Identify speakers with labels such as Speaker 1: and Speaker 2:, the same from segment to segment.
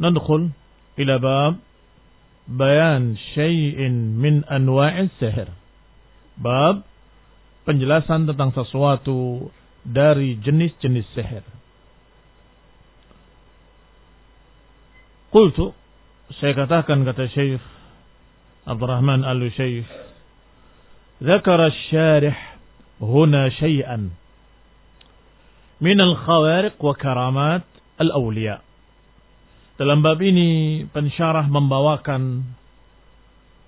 Speaker 1: ندخل إلى باب بيان شيء من أنواع السحر bab penjelasan tentang sesuatu dari jenis-jenis sihir. Qultu saya katakan kata Syekh Abdurrahman Al-Syekh ذكر الشارح هنا شيئا من الخوارق وكرامات الأولياء dalam bab ini pensyarah membawakan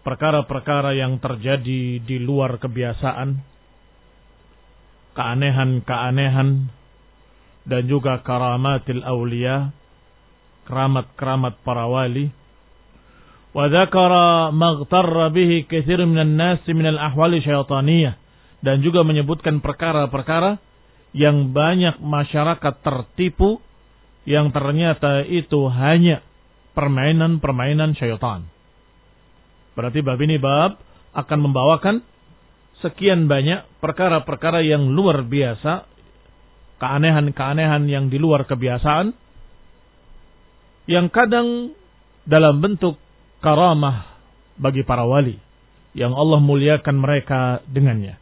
Speaker 1: perkara-perkara yang terjadi di luar kebiasaan, keanehan-keanehan, dan juga karamatil awliya, keramat-keramat para wali. Maghtarra bihi katsir minan nas min al-ahwali syaitaniyah dan juga menyebutkan perkara-perkara yang banyak masyarakat tertipu yang ternyata itu hanya permainan-permainan syaitan. Berarti bab ini bab akan membawakan sekian banyak perkara-perkara yang luar biasa, keanehan-keanehan yang di luar kebiasaan, yang kadang dalam bentuk karamah bagi para wali, yang Allah muliakan mereka dengannya.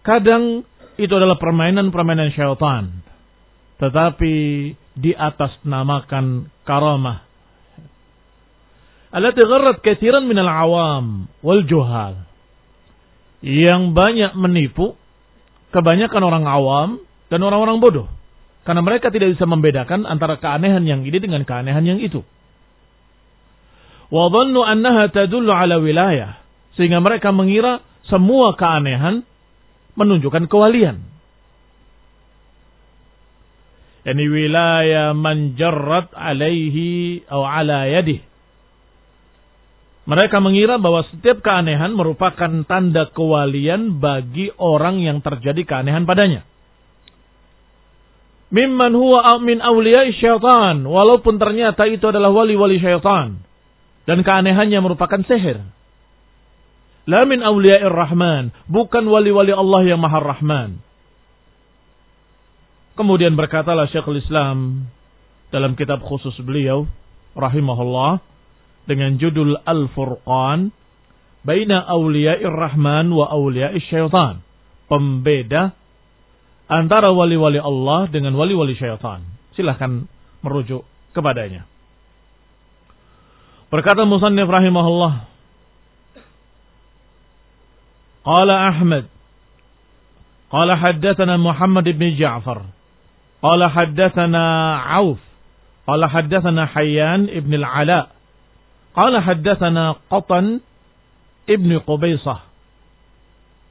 Speaker 1: Kadang itu adalah permainan-permainan syaitan, tetapi di atas namakan karamah. Allati gharrat katsiran minal awam wal juhal. Yang banyak menipu kebanyakan orang awam dan orang-orang bodoh. Karena mereka tidak bisa membedakan antara keanehan yang ini dengan keanehan yang itu. Wa annaha tadullu ala wilayah. Sehingga mereka mengira semua keanehan menunjukkan kewalian yani wilayah man jarrat alaihi atau ala yadih. Mereka mengira bahwa setiap keanehan merupakan tanda kewalian bagi orang yang terjadi keanehan padanya. Mimman huwa min awliya syaitan. Walaupun ternyata itu adalah wali-wali syaitan. Dan keanehannya merupakan sihir. La min awliya rahman. Bukan wali-wali Allah yang maha rahman. Kemudian berkatalah Syekhul Islam dalam kitab khusus beliau rahimahullah dengan judul Al-Furqan baina awliya'ir rahman wa awliya'is syaitan. pembeda antara wali-wali Allah dengan wali-wali syaitan. Silahkan merujuk kepadanya. Berkata Musannif rahimahullah. Qala Ahmad. Qala haddathana Muhammad ibn Ja'far. Qala haddathana Auf. Qala haddathana Hayyan ibn al-Ala. Qala haddathana Qatan ibn Qubaisah.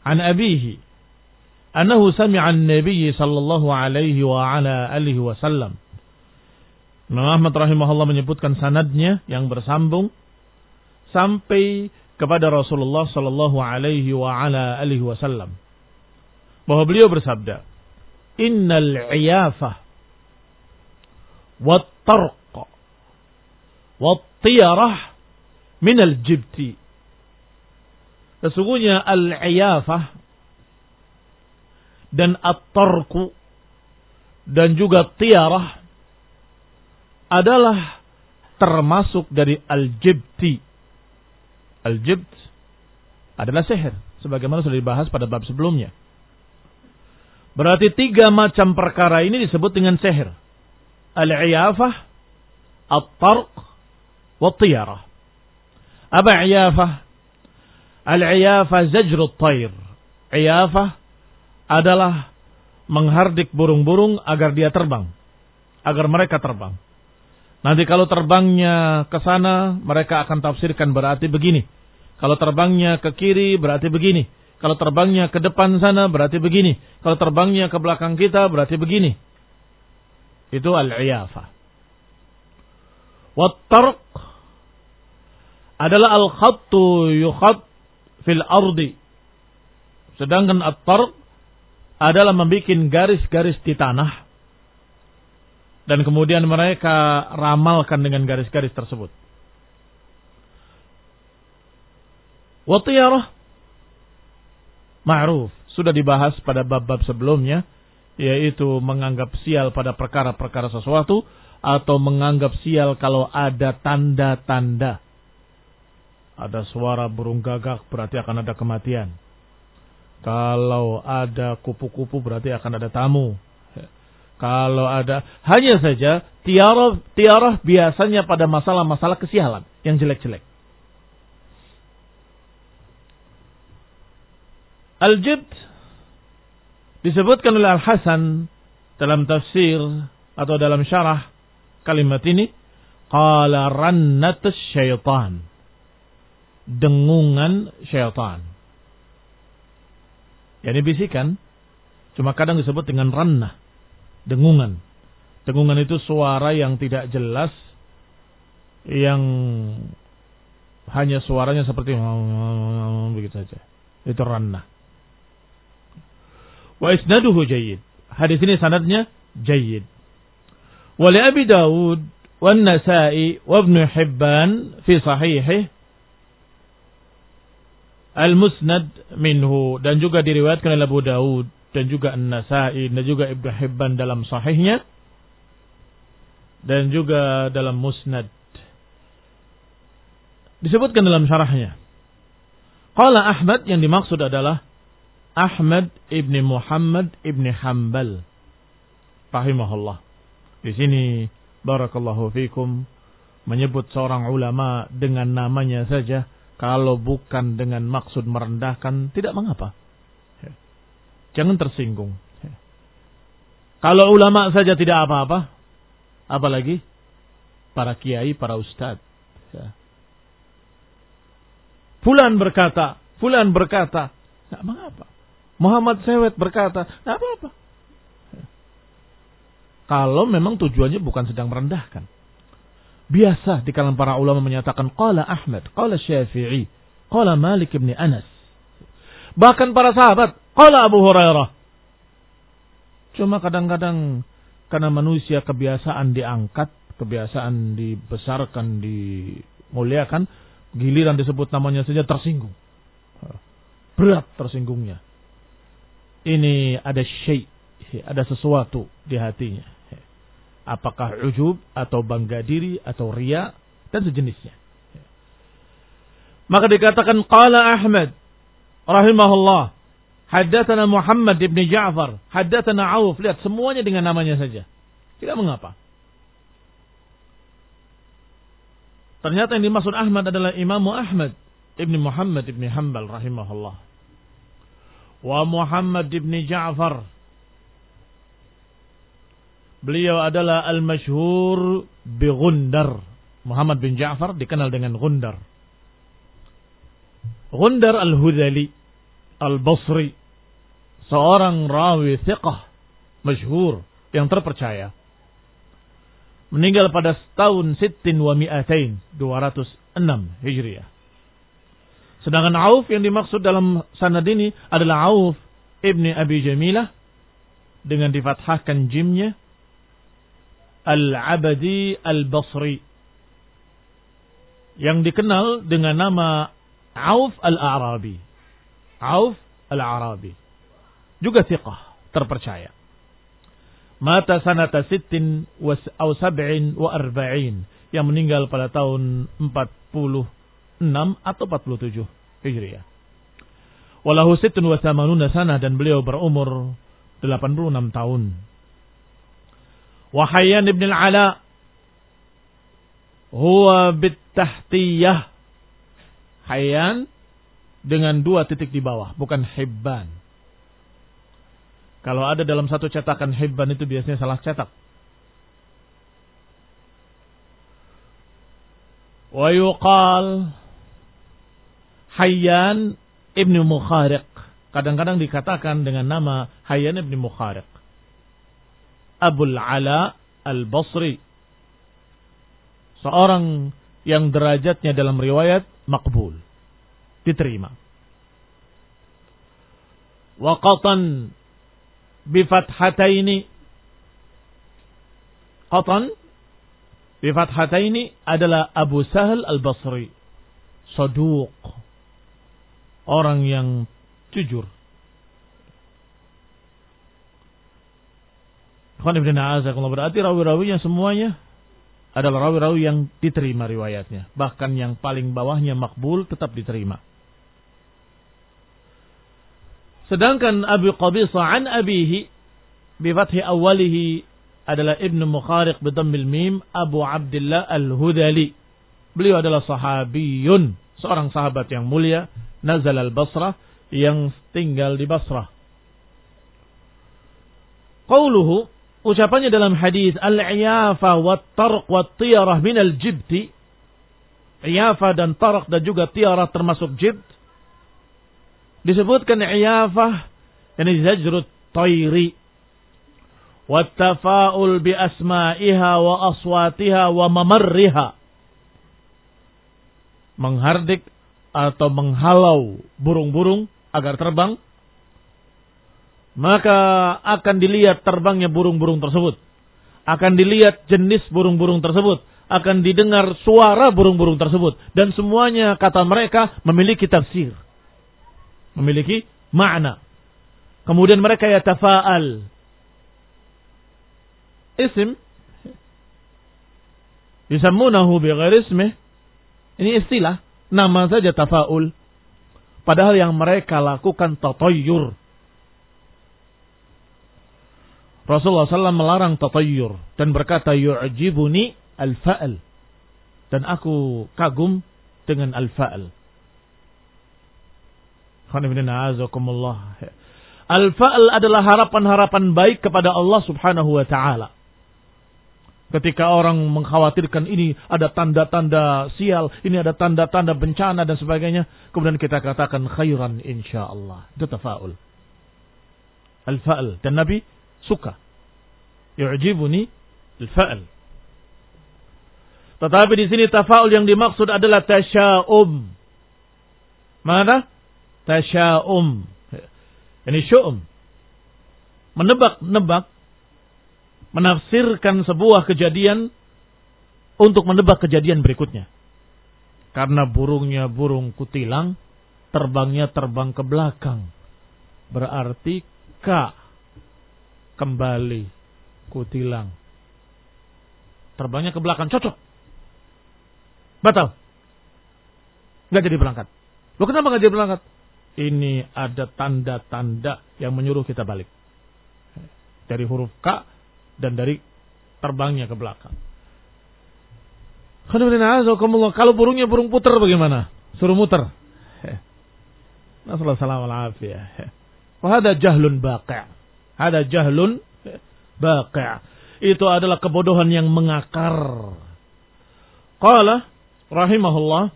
Speaker 1: An abihi. أنه سمع النبي صلى الله عليه وعلى آله وسلم Imam Ahmad rahimahullah menyebutkan sanadnya yang bersambung sampai kepada Rasulullah sallallahu alaihi wa ala alihi wasallam bahwa beliau bersabda innal iyafah wat tarq wat tiyarah min al jibti sesungguhnya al iyafah dan at-tarku dan juga tiarah adalah termasuk dari al-jibti. Al-jibt adalah seher. Sebagaimana sudah dibahas pada bab sebelumnya. Berarti tiga macam perkara ini disebut dengan seher. Al-iyafah, at-tarq, wa tiyarah. Apa iyafah? Al-iyafah zajrut tayr. Iyafah adalah menghardik burung-burung agar dia terbang. Agar mereka terbang. Nanti kalau terbangnya ke sana, mereka akan tafsirkan berarti begini. Kalau terbangnya ke kiri, berarti begini. Kalau terbangnya ke depan sana, berarti begini. Kalau terbangnya ke belakang kita, berarti begini. Itu al-iyafa. Wat-tarq adalah al-khattu yukhat fil ardi. Sedangkan at-tarq adalah membuat garis-garis di tanah dan kemudian mereka ramalkan dengan garis-garis tersebut. Watiyarah ma'ruf sudah dibahas pada bab-bab sebelumnya yaitu menganggap sial pada perkara-perkara sesuatu atau menganggap sial kalau ada tanda-tanda. Ada suara burung gagak berarti akan ada kematian kalau ada kupu-kupu berarti akan ada tamu. Kalau ada hanya saja tiarah tiarah biasanya pada masalah-masalah kesialan yang jelek-jelek. Al-Jibt disebutkan oleh Al-Hasan dalam tafsir atau dalam syarah kalimat ini qala rannatus syaitan dengungan syaitan Ya ini bisikan. Cuma kadang disebut dengan ranah. Dengungan. Dengungan itu suara yang tidak jelas. Yang hanya suaranya seperti begitu saja. Itu ranah. Wa isnaduhu jayid. Hadis ini sanadnya jayid. Wali Abi Dawud wa Nasai wa Ibn Hibban fi sahihih Al-Musnad minhu dan juga diriwayatkan oleh Abu Daud dan juga An-Nasai dan juga Ibnu Hibban dalam sahihnya dan juga dalam Musnad. Disebutkan dalam syarahnya. Qala Ahmad yang dimaksud adalah Ahmad ibni Muhammad ibni Hambal. Rahimahullah. Di sini barakallahu fikum menyebut seorang ulama dengan namanya saja kalau bukan dengan maksud merendahkan, tidak mengapa. Jangan tersinggung. Kalau ulama saja tidak apa-apa, apalagi para kiai, para ustadz. Fulan berkata, Fulan berkata, tidak mengapa. Muhammad Sewet berkata, tidak apa-apa. Kalau memang tujuannya bukan sedang merendahkan. Biasa di kalangan para ulama menyatakan qala Ahmad, qala Syafi'i, qala Malik bin Anas. Bahkan para sahabat, qala Abu Hurairah. Cuma kadang-kadang karena manusia kebiasaan diangkat, kebiasaan dibesarkan, dimuliakan, giliran disebut namanya saja tersinggung. Berat tersinggungnya. Ini ada syai, ada sesuatu di hatinya apakah ujub atau bangga diri atau ria dan sejenisnya. Maka dikatakan qala Ahmad rahimahullah Haddatsana Muhammad ibn Ja'far, haddatsana Auf. Lihat semuanya dengan namanya saja. Tidak mengapa. Ternyata yang dimaksud Ahmad adalah Imam Ahmad ibn Muhammad ibn Hanbal rahimahullah. Muhammad ibn Ja'far. Beliau adalah al-masyhur bi Gundar. Muhammad bin Ja'far dikenal dengan Gundar. Gundar al-Hudali al-Basri seorang rawi thiqah masyhur yang terpercaya meninggal pada tahun sittin wa mi'atain 206 Hijriah. Sedangkan Auf yang dimaksud dalam sanad ini adalah Auf ibni Abi Jamilah dengan difathahkan jimnya Al-Abadi Al-Basri yang dikenal dengan nama Auf Al-Arabi. Auf Al-Arabi juga thiqah, terpercaya. Mata sanata sittin au sab'in wa arba'in. Yang meninggal pada tahun 46 atau 47 Hijriah. Walahu sittun wa samanuna sana dan beliau berumur 86 tahun. Wahayyan ibn al-Ala huwa bitahtiyah. Hayyan dengan dua titik di bawah, bukan Hibban. Kalau ada dalam satu cetakan Hibban itu biasanya salah cetak. Wa yuqal Hayyan ibnu Mukhariq. Kadang-kadang dikatakan dengan nama Hayyan ibnu Mukhariq. Abul Ala al-Basri. Seorang yang derajatnya dalam riwayat makbul. Diterima. Waqatan bifathataini Qatan bifathataini adalah Abu Sahal Al-Basri Saduq orang yang jujur berarti rawi-rawinya semuanya adalah rawi-rawi yang diterima riwayatnya. Bahkan yang paling bawahnya makbul tetap diterima. Sedangkan Abu Qabisa an abihi bifathi awalihi adalah Ibnu Mukhariq bidammil mim Abu Abdullah Al-Hudali. Beliau adalah sahabiyun, seorang sahabat yang mulia, nazal al-Basrah yang tinggal di Basrah. Qauluhu ucapannya dalam hadis al-iyafa wa tarq wa tiyarah min al-jibti. Iyafa dan tarq dan juga tiarah termasuk jibt disebutkan iyafah yani zajrut tayri wa tafaul bi asma'iha wa aswatiha wa mamarriha menghardik atau menghalau burung-burung agar terbang maka akan dilihat terbangnya burung-burung tersebut akan dilihat jenis burung-burung tersebut akan didengar suara burung-burung tersebut dan semuanya kata mereka memiliki tafsir memiliki makna. Kemudian mereka ya tafa'al. Isim disamunahu bighairi ismih. Ini istilah, nama saja tafa'ul. Padahal yang mereka lakukan tatayyur. Rasulullah SAW melarang tatayyur dan berkata yu'jibuni al-fa'al. Dan aku kagum dengan al-fa'al. Al-fa'al adalah harapan-harapan baik kepada Allah subhanahu wa ta'ala. Ketika orang mengkhawatirkan ini ada tanda-tanda sial, ini ada tanda-tanda bencana dan sebagainya. Kemudian kita katakan khairan insyaallah. Itu tafa'ul. Al-fa'al. Dan Nabi suka. Yu'jibuni al-fa'al. Tetapi di sini tafa'ul yang dimaksud adalah tasya'um. Mana? tasya'um. Ini syu'um. Menebak-nebak. Menafsirkan sebuah kejadian untuk menebak kejadian berikutnya. Karena burungnya burung kutilang, terbangnya terbang ke belakang. Berarti ka kembali kutilang. Terbangnya ke belakang, cocok. Batal. Nggak jadi berangkat. Lo kenapa nggak jadi berangkat? ini ada tanda-tanda yang menyuruh kita balik. Dari huruf K dan dari terbangnya ke belakang. Kalau burungnya burung puter bagaimana? Suruh muter. Nasallahu salam al afiyah. Wahada jahlun baqi'. Ada jahlun baqi'. Itu adalah kebodohan yang mengakar. Qala rahimahullah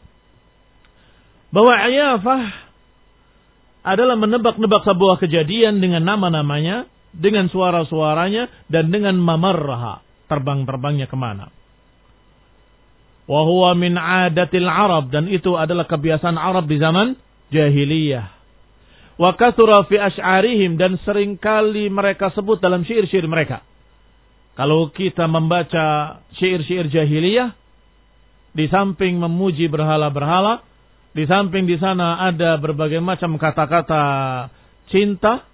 Speaker 1: bahwa ayafah adalah menebak-nebak sebuah kejadian dengan nama-namanya, dengan suara-suaranya, dan dengan mamarraha, terbang-terbangnya ke mana. Wahuwa min adatil Arab, dan itu adalah kebiasaan Arab di zaman jahiliyah. Wa kathura fi ash'arihim, dan sering kali mereka sebut dalam syair-syair mereka. Kalau kita membaca syair-syair jahiliyah, di samping memuji berhala-berhala, di samping di sana ada berbagai macam kata-kata cinta,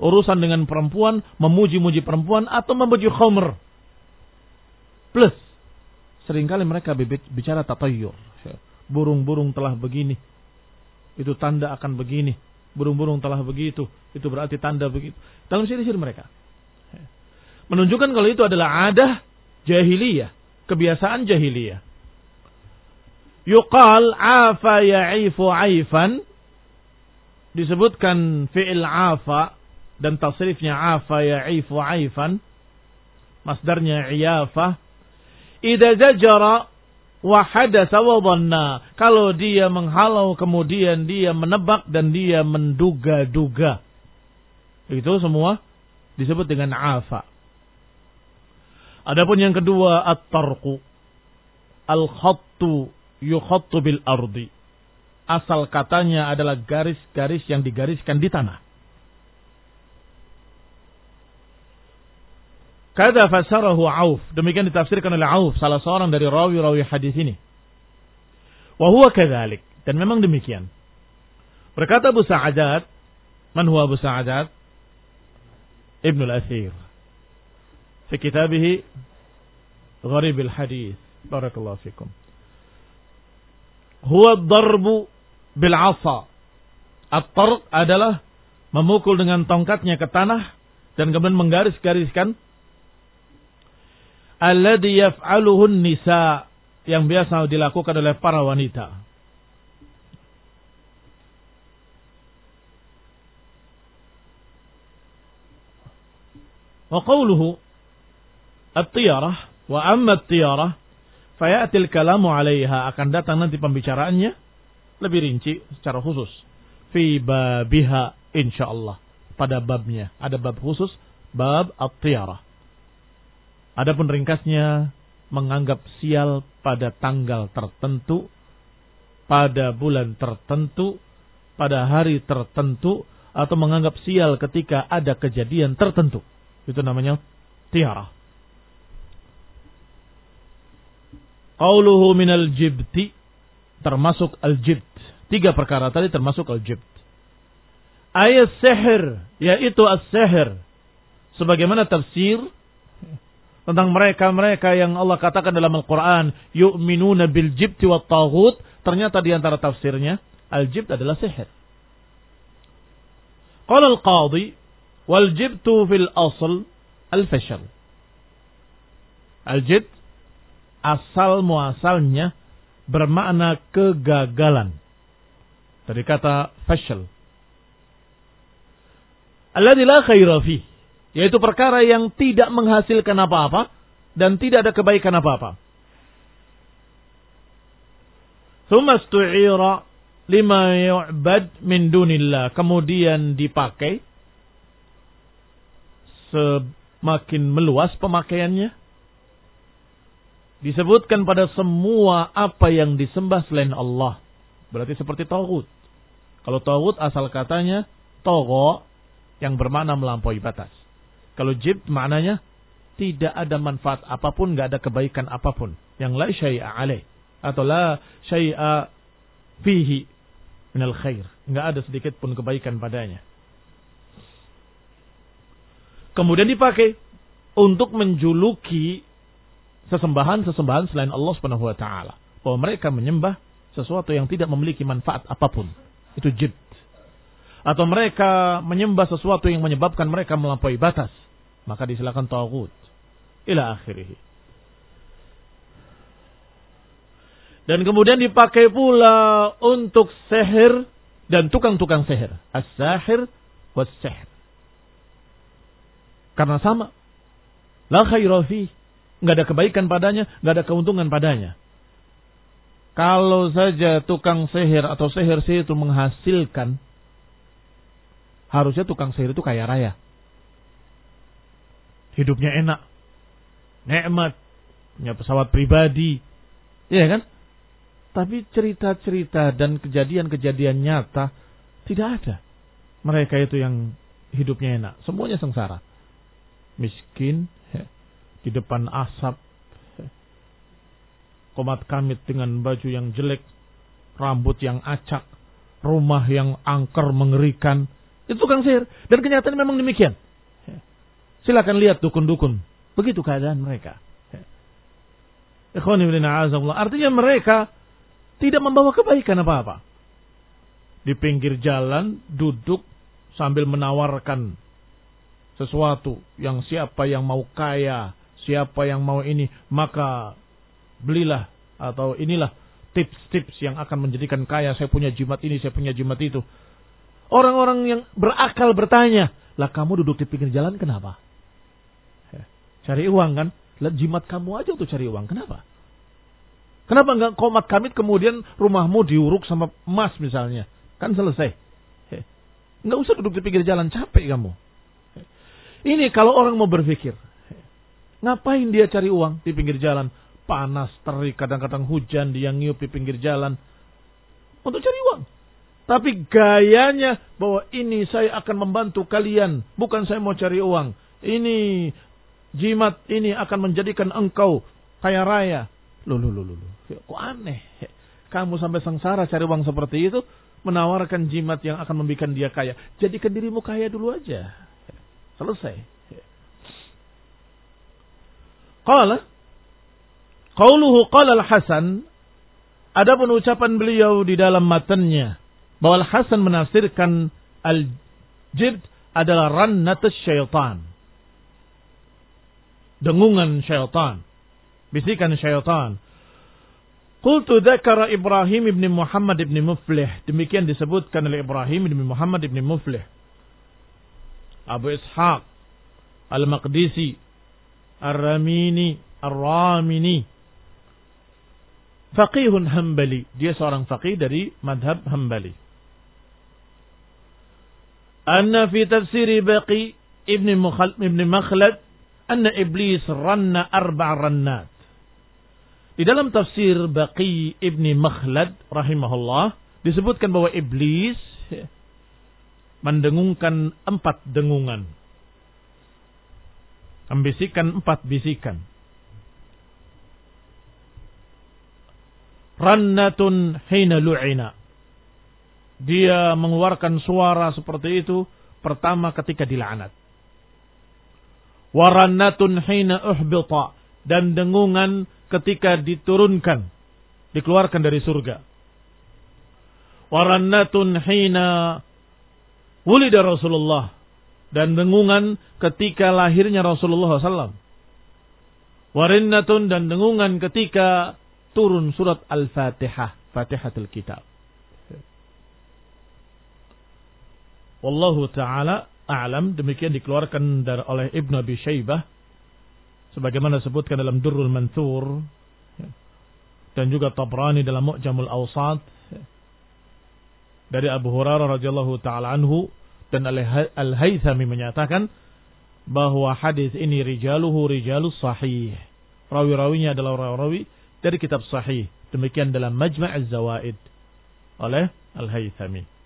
Speaker 1: urusan dengan perempuan, memuji-muji perempuan atau memuji khomer. Plus, sering kali mereka bicara tatayur. Burung-burung telah begini. Itu tanda akan begini. Burung-burung telah begitu. Itu berarti tanda begitu. Dalam siri-siri mereka. Menunjukkan kalau itu adalah adah jahiliyah. Kebiasaan jahiliyah. Yuqal afa ya'ifu aifan. Disebutkan fi'il afa dan tasrifnya afa ya'ifu aifan. Masdarnya iyafa. Ida zajara wa hadasa wa dhanna. Kalau dia menghalau kemudian dia menebak dan dia menduga-duga. Itu semua disebut dengan afa. Adapun yang kedua at-tarqu. Al-khattu yukhattu bil ardi. Asal katanya adalah garis-garis yang digariskan di tanah. Kada fasarahu Auf. Demikian ditafsirkan oleh Auf, salah seorang dari rawi-rawi hadis ini. Wahuwa kadhalik. Dan memang demikian. Berkata Abu Sa'adat, man huwa Abu Sa'adat? Ibnu al-Athir. Fi kitabihi Gharib al-Hadith. Barakallahu fikum huwa darbu bil asa. At-tarq adalah memukul dengan tongkatnya ke tanah dan kemudian menggaris-gariskan alladhi yaf'aluhu nisa yang biasa dilakukan oleh para wanita. Wa qawluhu at-tiyarah wa amma at-tiyarah Fayatil kalamu alaiha akan datang nanti pembicaraannya lebih rinci secara khusus. Fi babiha insyaallah. Pada babnya. Ada bab khusus. Bab at-tiyarah. Adapun ringkasnya menganggap sial pada tanggal tertentu, pada bulan tertentu, pada hari tertentu, atau menganggap sial ketika ada kejadian tertentu. Itu namanya tiarah. Qauluhu minal jibti termasuk al-jibt. Tiga perkara tadi termasuk al-jibt. Ayat seher, yaitu as-seher. Sebagaimana tafsir tentang mereka-mereka yang Allah katakan dalam Al-Quran, yu'minuna bil jibti wa taghut. Ternyata di antara tafsirnya, al-jibt adalah seher. Qala al-qadi, wal jibtu fil asl al-fashal. Al-jibt asal muasalnya bermakna kegagalan. Dari kata fashal. Alladzi la khaira fi, yaitu perkara yang tidak menghasilkan apa-apa dan tidak ada kebaikan apa-apa. Thumma lima yu'bad min dunillah. Kemudian dipakai semakin meluas pemakaiannya disebutkan pada semua apa yang disembah selain Allah. Berarti seperti tauhid. Kalau tauhid asal katanya togo yang bermakna melampaui batas. Kalau jib maknanya tidak ada manfaat apa pun, nggak ada kebaikan apa pun. Yang la syai'a alaih. Atau la syai'a fihi minal khair. Nggak ada sedikit pun kebaikan padanya. Kemudian dipakai untuk menjuluki sesembahan-sesembahan selain Allah Subhanahu wa taala. Bahwa mereka menyembah sesuatu yang tidak memiliki manfaat apa pun. Itu jibt. Atau mereka menyembah sesuatu yang menyebabkan mereka melampaui batas, maka disilakan tagut. Ila akhirih. Dan kemudian dipakai pula untuk seher dan tukang-tukang seher. As-sahir was seher. Karena sama. La khairafi. Nggak ada kebaikan padanya, nggak ada keuntungan padanya. Kalau saja tukang sihir atau sihir-sihir itu menghasilkan, harusnya tukang sihir itu kaya raya. Hidupnya enak, nikmat, punya pesawat pribadi, iya kan? Tapi cerita-cerita dan kejadian-kejadian nyata tidak ada. Mereka itu yang hidupnya enak, semuanya sengsara. Miskin, di depan asap, komat kamit dengan baju yang jelek, rambut yang acak, rumah yang angker mengerikan. Itu tukang sihir. Dan kenyataan memang demikian. Silakan lihat dukun-dukun. Begitu keadaan mereka. Artinya mereka tidak membawa kebaikan apa-apa. Di pinggir jalan duduk sambil menawarkan sesuatu yang siapa yang mau kaya, siapa yang mau ini, maka belilah atau inilah tips-tips yang akan menjadikan kaya. Saya punya jimat ini, saya punya jimat itu. Orang-orang yang berakal bertanya, lah kamu duduk di pinggir jalan kenapa? Ya, cari uang kan? Lah jimat kamu aja untuk cari uang. Kenapa? Kenapa nggak komat kamit kemudian rumahmu diuruk sama emas misalnya? Kan selesai. Ya, nggak usah duduk di pinggir jalan, capek kamu. Ya, ini kalau orang mau berpikir. Ngapain dia cari uang di pinggir jalan? panas, terik, kadang-kadang hujan, dia ngiup di pinggir jalan. Untuk cari uang. Tapi gayanya bahwa ini saya akan membantu kalian. Bukan saya mau cari uang. Ini jimat ini akan menjadikan engkau kaya raya. Loh, loh, loh. Kok aneh. Kamu sampai sengsara cari uang seperti itu. Menawarkan jimat yang akan membuat dia kaya. Jadikan dirimu kaya dulu aja. Selesai. Kalau Qauluhu qala al-Hasan ada ucapan beliau di dalam matanya bahwa Al-Hasan menafsirkan al-jid adalah rannatus syaitan. Dengungan syaitan. Bisikan syaitan. Qultu dzakara Ibrahim ibn Muhammad ibn Muflih. Demikian disebutkan oleh Ibrahim ibn Muhammad ibn Muflih. Abu Ishaq Al-Maqdisi Ar-Ramini Ar-Ramini Faqihun Hambali. Dia seorang faqih dari madhab Hambali. Anna fi tafsiri Baqi Ibn, Mukhal, Ibn Makhlad Anna Iblis ranna arba' rannat. Di dalam tafsir Baqi Ibn Makhlad rahimahullah disebutkan bahwa Iblis mendengungkan empat dengungan. Membisikan empat bisikan. rannatun hina lu'ina. Dia mengeluarkan suara seperti itu pertama ketika dilaknat. Warannatun hina uhbita dan dengungan ketika diturunkan, dikeluarkan dari surga. Warannatun hina wulida Rasulullah dan dengungan ketika lahirnya Rasulullah SAW. Warinnatun dan dengungan ketika turun surat Al-Fatihah, Fatihatul Kitab. Wallahu taala a'lam. Demikian dikeluarkan dari oleh Ibnu Abi Syaibah. Sebagaimana disebutkan dalam Durrul Mansur. Dan juga Tabrani dalam Mu'jamul Awsat. Dari Abu Hurairah radhiyallahu taala anhu. Dan Al-Haythami menyatakan bahwa hadis ini rijaluhu rijalus sahih. Rawi-rawinya adalah rawi-rawi dari kitab sahih. Demikian dalam Majma' Az-Zawaid oleh Al-Haythami.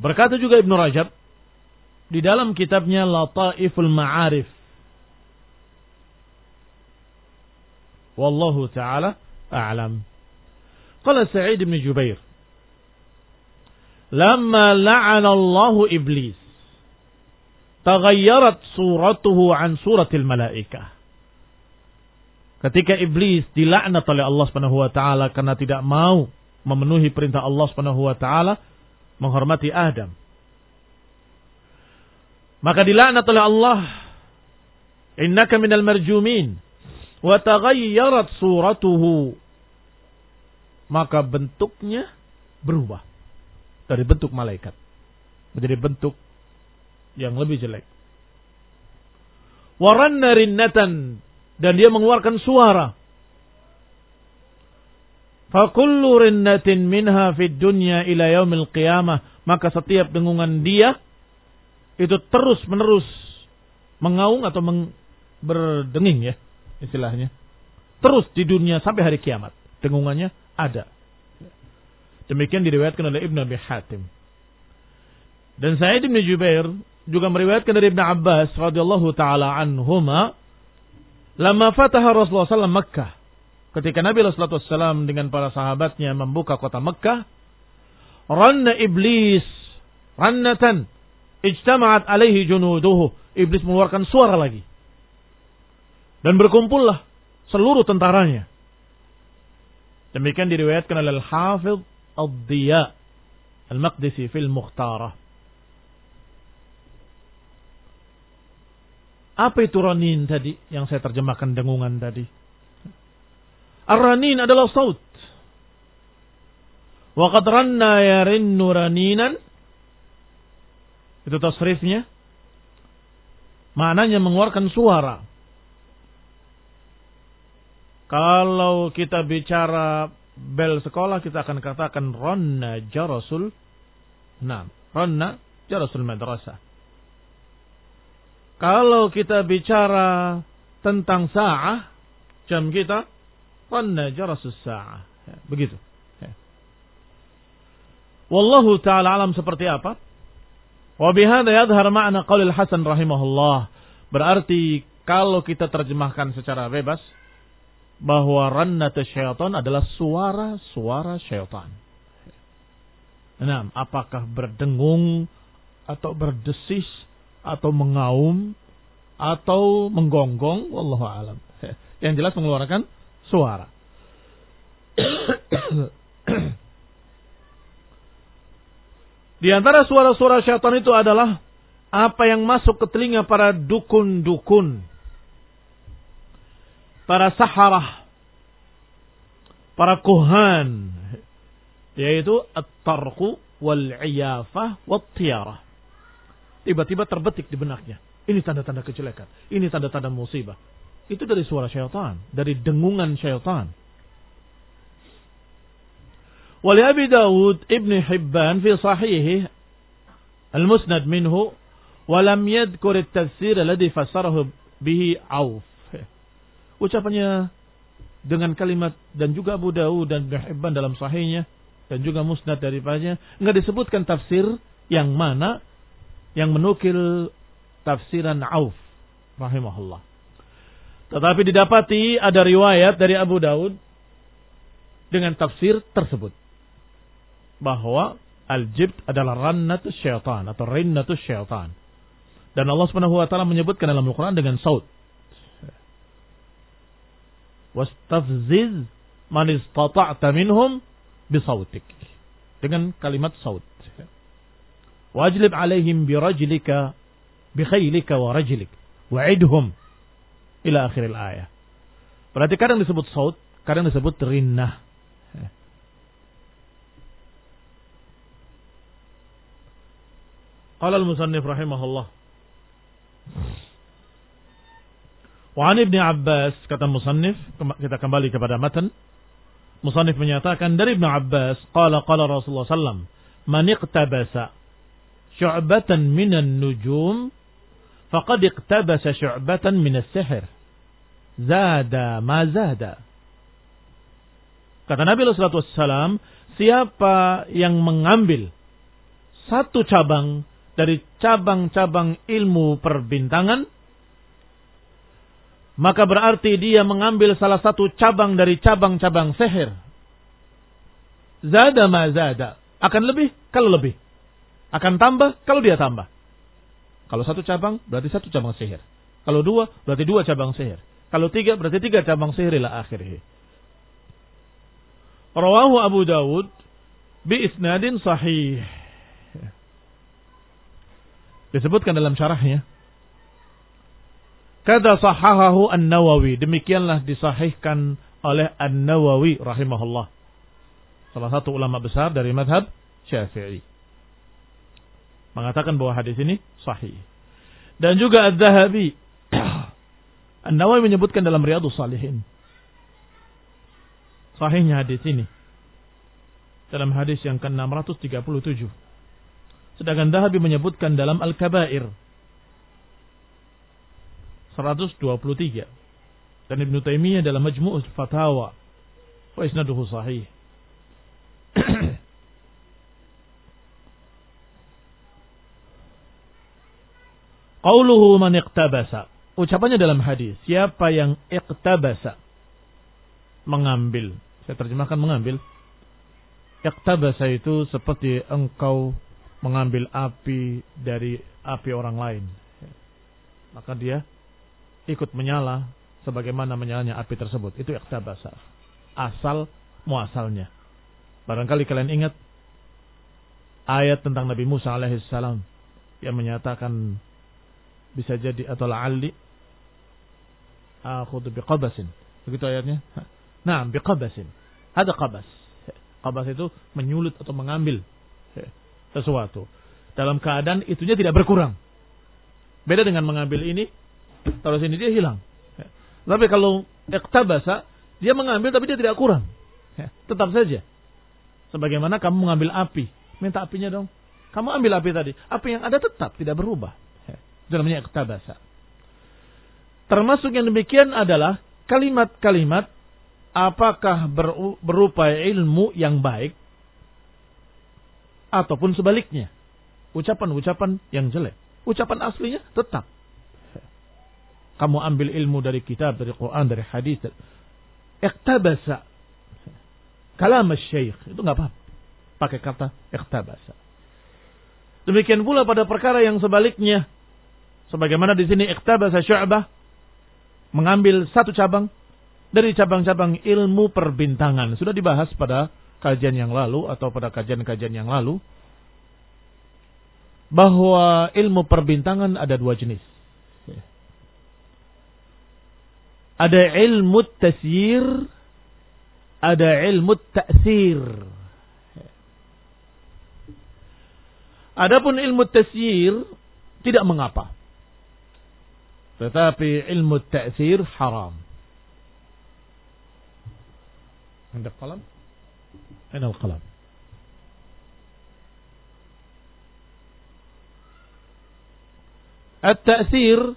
Speaker 1: Berkata juga Ibnu Rajab di dalam kitabnya Lataiful Ma'arif. Wallahu taala a'lam. Qala Sa'id bin Jubair Lama la'ana Allah iblis taghayyarat suratuhu an suratil malaikah Ketika iblis dilaknat oleh Allah Subhanahu wa taala karena tidak mau memenuhi perintah Allah Subhanahu wa taala, menghormati Adam. Maka dilaknat oleh Allah, "Innaka minal marjumin wa suratuhu." Maka bentuknya berubah dari bentuk malaikat menjadi bentuk yang lebih jelek. Waranna rinnatan dan dia mengeluarkan suara. Fakullu rinnatin minha fid dunya ila yaumil qiyamah. Maka setiap dengungan dia itu terus menerus mengaung atau meng, berdenging ya istilahnya. Terus di dunia sampai hari kiamat. Dengungannya ada. Demikian diriwayatkan oleh Ibn Abi Hatim. Dan Sa'id bin Jubair juga meriwayatkan dari Ibn Abbas radhiyallahu taala anhuma lama fataha Rasulullah SAW Makkah ketika Nabi Rasulullah SAW dengan para sahabatnya membuka kota Makkah ranna iblis rannatan ijtama'at alaihi junuduhu. Iblis mengeluarkan suara lagi. Dan berkumpullah seluruh tentaranya. Demikian diriwayatkan oleh Al-Hafidh Ad-Diya Al-Maqdisi fil Mukhtarah. Apa itu ranin tadi yang saya terjemahkan dengungan tadi? Ar-ranin adalah saut. Wa qad ranna yarinnu raninan. Itu tasrifnya. Maknanya mengeluarkan suara. Kalau kita bicara bel sekolah kita akan katakan ronna jarasul. Nah, ronna jarasul madrasah. Kalau kita bicara tentang sa'ah, jam kita, wanna jarasus sa'ah. Ya, begitu. Ya. Wallahu ta'ala alam seperti apa? Wa bihada yadhar ma'na qawlil Hasan rahimahullah. Berarti kalau kita terjemahkan secara bebas, bahwa rannat syaitan adalah suara-suara syaitan. Nah, apakah berdengung atau berdesis atau mengaum atau menggonggong wallahu alam. Yang jelas mengeluarkan suara. Di antara suara-suara syaitan itu adalah apa yang masuk ke telinga para dukun-dukun, para saharah, para kuhan, yaitu at-tarqu wal-iyafah wat-tiyarah tiba-tiba terbetik di benaknya. Ini tanda-tanda kejelekan. Ini tanda-tanda musibah. Itu dari suara syaitan. Dari dengungan syaitan. Wali Abi Dawud Ibn Hibban fi sahihi al-musnad minhu walam yadkur at-tafsir alladhi fassarahu bihi Auf. Ucapannya dengan kalimat dan juga Abu Dawud dan Ibn Hibban dalam sahihnya dan juga musnad daripadanya enggak disebutkan tafsir yang mana yang menukil tafsiran Auf rahimahullah. Tetapi didapati ada riwayat dari Abu Daud dengan tafsir tersebut bahwa al-jibt adalah rannatus syaitan atau rinnatus syaitan. Dan Allah Subhanahu wa taala menyebutkan dalam Al-Qur'an dengan saut. Wastafziz man istata'ta minhum bisautik. Dengan kalimat saut. Wajlib alaihim birajlika bikhailika wa rajlik. Wa'idhum ila akhir ayat. Berarti kadang disebut saut, kadang disebut rinnah. Qala al-musannif rahimahullah. Wa an Ibnu Abbas kata musannif kita kembali kepada matan. Musannif menyatakan dari Ibnu Abbas qala qala Rasulullah sallam man iqtabasa syu'batan minan nujum faqad iqtabasa syu'batan minas sihir. Zada ma zada. Kata Nabi sallallahu alaihi siapa yang mengambil satu cabang dari cabang-cabang ilmu perbintangan, maka berarti dia mengambil salah satu cabang dari cabang-cabang sihir. Zada ma zada. Akan lebih kalau lebih. Akan tambah kalau dia tambah. Kalau satu cabang berarti satu cabang sihir. Kalau dua berarti dua cabang sihir. Kalau tiga berarti tiga cabang sihir ila akhirnya. Rawahu Abu Dawud bi isnadin sahih. Disebutkan dalam syarahnya. Kata sahahahu An-Nawawi. Demikianlah disahihkan oleh An-Nawawi rahimahullah. Salah satu ulama besar dari madhab Syafi'i. Mengatakan bahwa hadis ini sahih. Dan juga Ad-Dahabi. An-Nawawi menyebutkan dalam Riyadus Salihin. Sahihnya hadis ini. Dalam hadis yang ke-637. Sedangkan Dahabi menyebutkan dalam Al-Kabair 123. Dan Ibn Taimiyah dalam Majmu'ul Fatawa wa isnaduhu sahih. Qauluhu man iqtabasa. Ucapannya dalam hadis, siapa yang iqtabasa mengambil. Saya terjemahkan mengambil. Iqtabasa itu seperti engkau mengambil api dari api orang lain. Maka dia ikut menyala sebagaimana menyalanya api tersebut. Itu ikhtabasa. Asal muasalnya. Barangkali kalian ingat ayat tentang Nabi Musa alaihissalam yang menyatakan bisa jadi atau la'alli akhudhu biqabasin. Begitu ayatnya. Nah, biqabasin. Ada qabas. Qabas itu menyulut atau mengambil sesuatu. Dalam keadaan itunya tidak berkurang. Beda dengan mengambil ini, taruh sini dia hilang. Tapi kalau ektabasa, dia mengambil tapi dia tidak kurang. Tetap saja. Sebagaimana kamu mengambil api. Minta apinya dong. Kamu ambil api tadi. Api yang ada tetap tidak berubah. Itu namanya ektabasa. Termasuk yang demikian adalah kalimat-kalimat apakah berupa ilmu yang baik ataupun sebaliknya. Ucapan-ucapan yang jelek. Ucapan aslinya tetap. Kamu ambil ilmu dari kitab, dari Quran, dari hadis. Iktabasa. Kalam syekh. Itu nggak apa-apa. Pakai kata iktabasa. Demikian pula pada perkara yang sebaliknya. Sebagaimana di sini iktabasa syu'bah. Mengambil satu cabang dari cabang-cabang ilmu perbintangan. Sudah dibahas pada kajian yang lalu atau pada kajian-kajian yang lalu bahwa ilmu perbintangan ada dua jenis. Ada ilmu tasyir, ada ilmu ta'sir. Adapun ilmu tasyir tidak mengapa. Tetapi ilmu ta'thir haram. Anda kalam? Anda kalam. At-ta'thir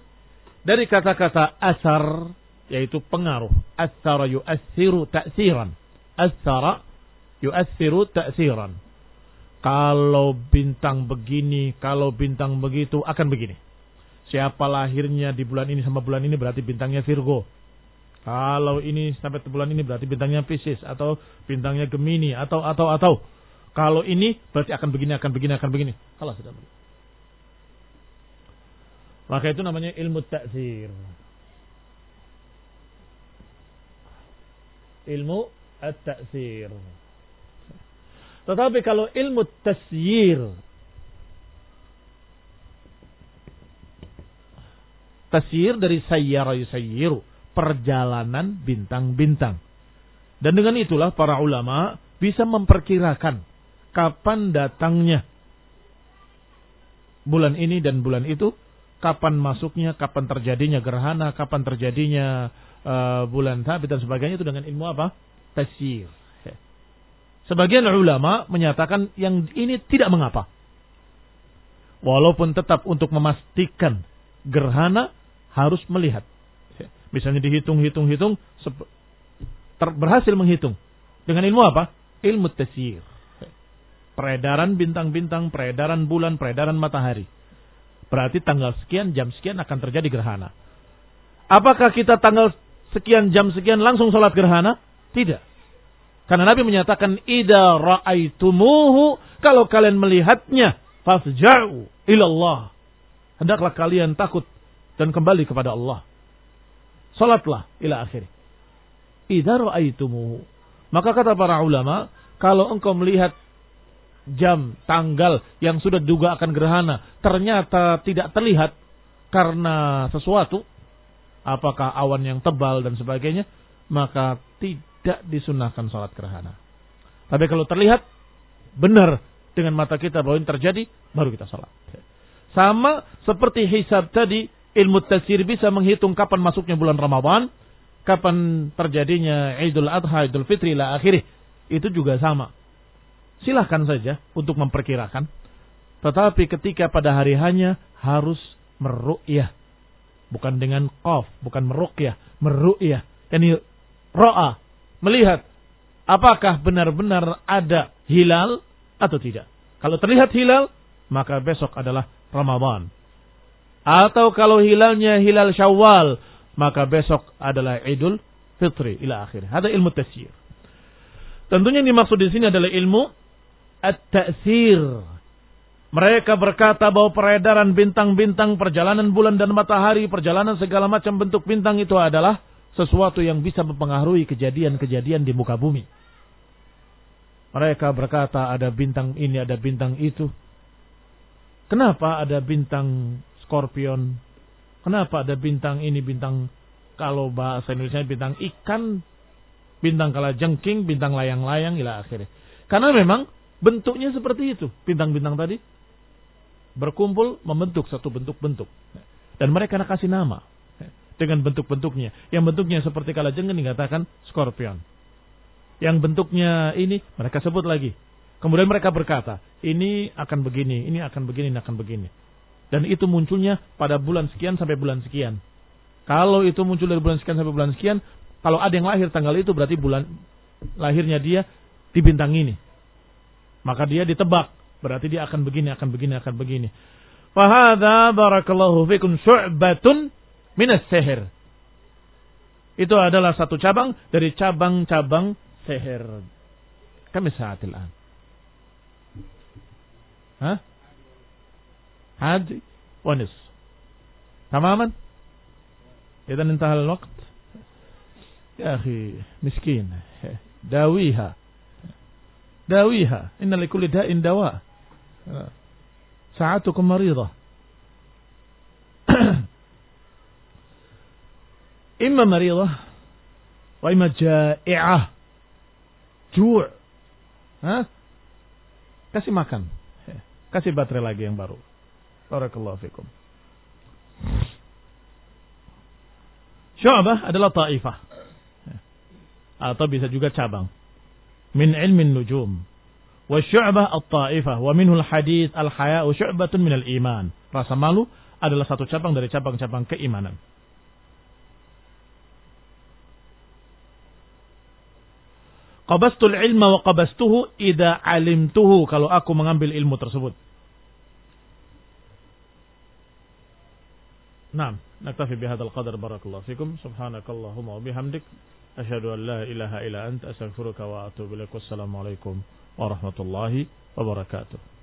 Speaker 1: dari kata-kata asar yaitu pengaruh. Asara yu'assiru ta'siran. Asara yu'assiru ta'siran. Kalau bintang begini, kalau bintang begitu akan begini. Siapa lahirnya di bulan ini sama bulan ini berarti bintangnya Virgo. Kalau ini sampai bulan ini berarti bintangnya Pisces atau bintangnya Gemini atau atau atau. Kalau ini berarti akan begini akan begini akan begini. Kalau sudah Maka itu namanya ilmu ta'zir. Ilmu at-ta'zir. Tetapi kalau ilmu tasyir tasyir dari sayyara yusayyiru perjalanan bintang-bintang. Dan dengan itulah para ulama bisa memperkirakan kapan datangnya bulan ini dan bulan itu, kapan masuknya, kapan terjadinya gerhana, kapan terjadinya uh, bulan sabit dan sebagainya itu dengan ilmu apa? Tasyir. Sebagian ulama menyatakan yang ini tidak mengapa. Walaupun tetap untuk memastikan gerhana harus melihat. Misalnya dihitung-hitung-hitung, berhasil menghitung. Dengan ilmu apa? Ilmu tesir. Peredaran bintang-bintang, peredaran bulan, peredaran matahari. Berarti tanggal sekian, jam sekian akan terjadi gerhana. Apakah kita tanggal sekian, jam sekian langsung sholat gerhana? Tidak. Karena Nabi menyatakan, Ida ra'aitumuhu, kalau kalian melihatnya, fasja'u ilallah. Hendaklah kalian takut dan kembali kepada Allah. Salatlah ila akhir. Idza ra'aitumuhu. Maka kata para ulama, kalau engkau melihat jam, tanggal yang sudah diduga akan gerhana ternyata tidak terlihat karena sesuatu, apakah awan yang tebal dan sebagainya, maka tidak disunahkan sholat gerhana. Tapi kalau terlihat benar dengan mata kita bahwa ini terjadi, baru kita sholat. Sama seperti hisab tadi, ilmu tasir bisa menghitung kapan masuknya bulan Ramadan, kapan terjadinya Idul Adha, Idul Fitri, lah akhirnya. Itu juga sama. Silahkan saja untuk memperkirakan. Tetapi ketika pada hari hanya harus meru'yah. Bukan dengan qaf, bukan meru'yah, meru'yah. Ini ro'a, melihat apakah benar-benar ada hilal atau tidak. Kalau terlihat hilal, maka besok adalah Ramadan. Atau kalau hilalnya hilal Syawal, maka besok adalah Idul Fitri ila akhir. Ada ilmu tasyir. Tentunya yang dimaksud di sini adalah ilmu at-ta'sir. Mereka berkata bahwa peredaran bintang-bintang, perjalanan bulan dan matahari, perjalanan segala macam bentuk bintang itu adalah sesuatu yang bisa mempengaruhi kejadian-kejadian di muka bumi. Mereka berkata ada bintang ini, ada bintang itu. Kenapa ada bintang skorpion? Kenapa ada bintang ini, bintang kalau bahasa Indonesia bintang ikan, bintang kala jengking, bintang layang-layang, ila akhirnya. Karena memang bentuknya seperti itu, bintang-bintang tadi berkumpul membentuk satu bentuk-bentuk. Dan mereka kasih nama dengan bentuk-bentuknya. Yang bentuknya seperti kalajengking dikatakan skorpion. Yang bentuknya ini mereka sebut lagi. Kemudian mereka berkata, ini akan begini, ini akan begini, ini akan begini. Dan itu munculnya pada bulan sekian sampai bulan sekian. Kalau itu muncul dari bulan sekian sampai bulan sekian, kalau ada yang lahir tanggal itu berarti bulan lahirnya dia di bintang ini. Maka dia ditebak, berarti dia akan begini, akan begini, akan begini. Fahadha barakallahu fikum syu'batun minas seher. Itu adalah satu cabang dari cabang-cabang seher. Kami saatil an. Hah? عادي ونص تماما إذا انتهى الوقت يا أخي مسكين داويها داويها إن لكل داء دواء ساعتكم مريضة إما مريضة وإما جائعة جوع ها kasih makan kasih baterai lagi yang baru barakallahu fikum. Syu'bah adalah ta'ifah. Atau bisa juga cabang. Min ilmin nujum. Wa syu'bah at-ta'ifah. Wa minhul hadith al-haya'u syu'batun minal iman. Rasa malu adalah satu cabang dari cabang-cabang keimanan. Qabastul ilma wa qabastuhu idza alimtuhu. Kalau aku mengambil ilmu tersebut. نعم نكتفي بهذا القدر بارك الله فيكم. سبحانك اللهم وبحمدك أشهد أن لا إله إلا أنت أستغفرك وأتوب إليك. والسلام عليكم ورحمة الله وبركاته.